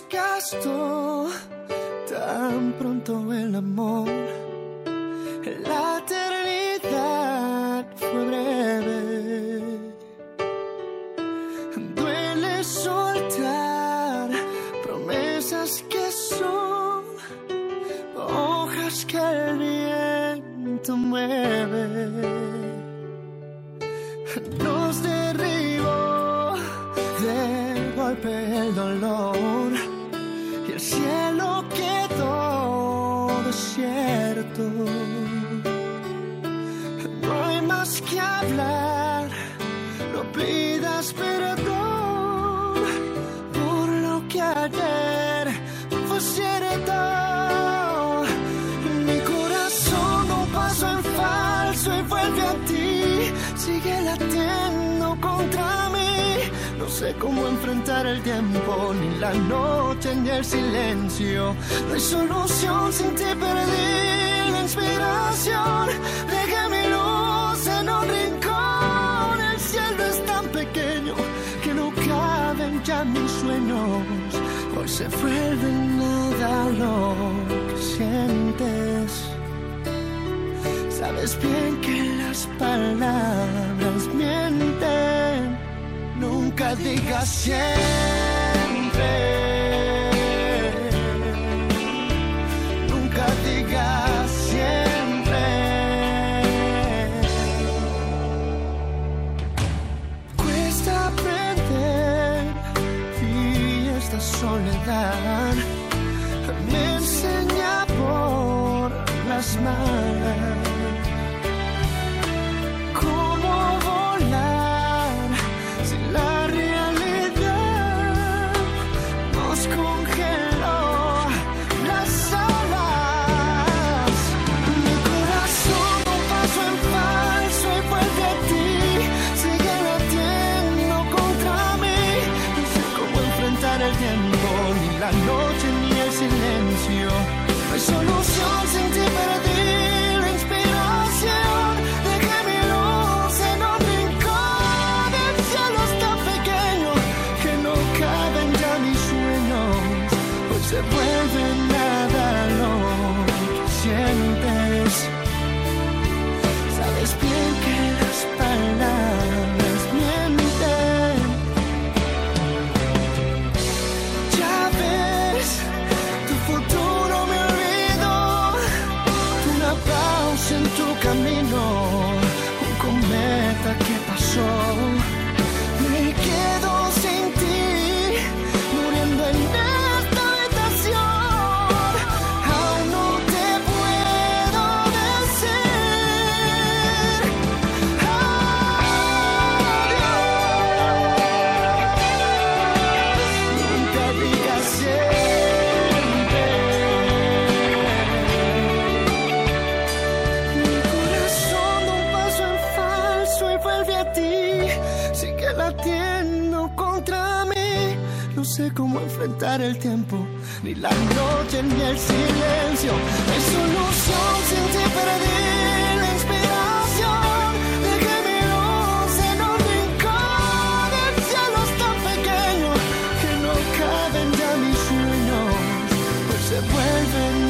bastó tan pronto el amor. La eternidad fue breve. Duele soltar promesas que son hojas que el viento mueve. Nos cielo quedó desierto. No hay más que hablar, no pidas cómo enfrentar el tiempo, ni la noche, ni el silencio. No hay solución sin ti, perdí la inspiración. Dejé mi luz en un rincón. El cielo es tan pequeño que no caben ya mis sueños. Hoy se vuelve nada lo que sientes. Sabes bien que las palabras mienten. Nunca digas siempre. Nunca digas siempre. Cuesta aprender y esta soledad me enseña por las malas noche ni el silencio. No hay solución camino, sé cómo enfrentar el tiempo, ni la noche ni el silencio. Hay solución sin ti, perdí la inspiración. Dejé mi luz en un rincón. El cielo es tan pequeño que no caben ya mis sueños. Pues se vuelven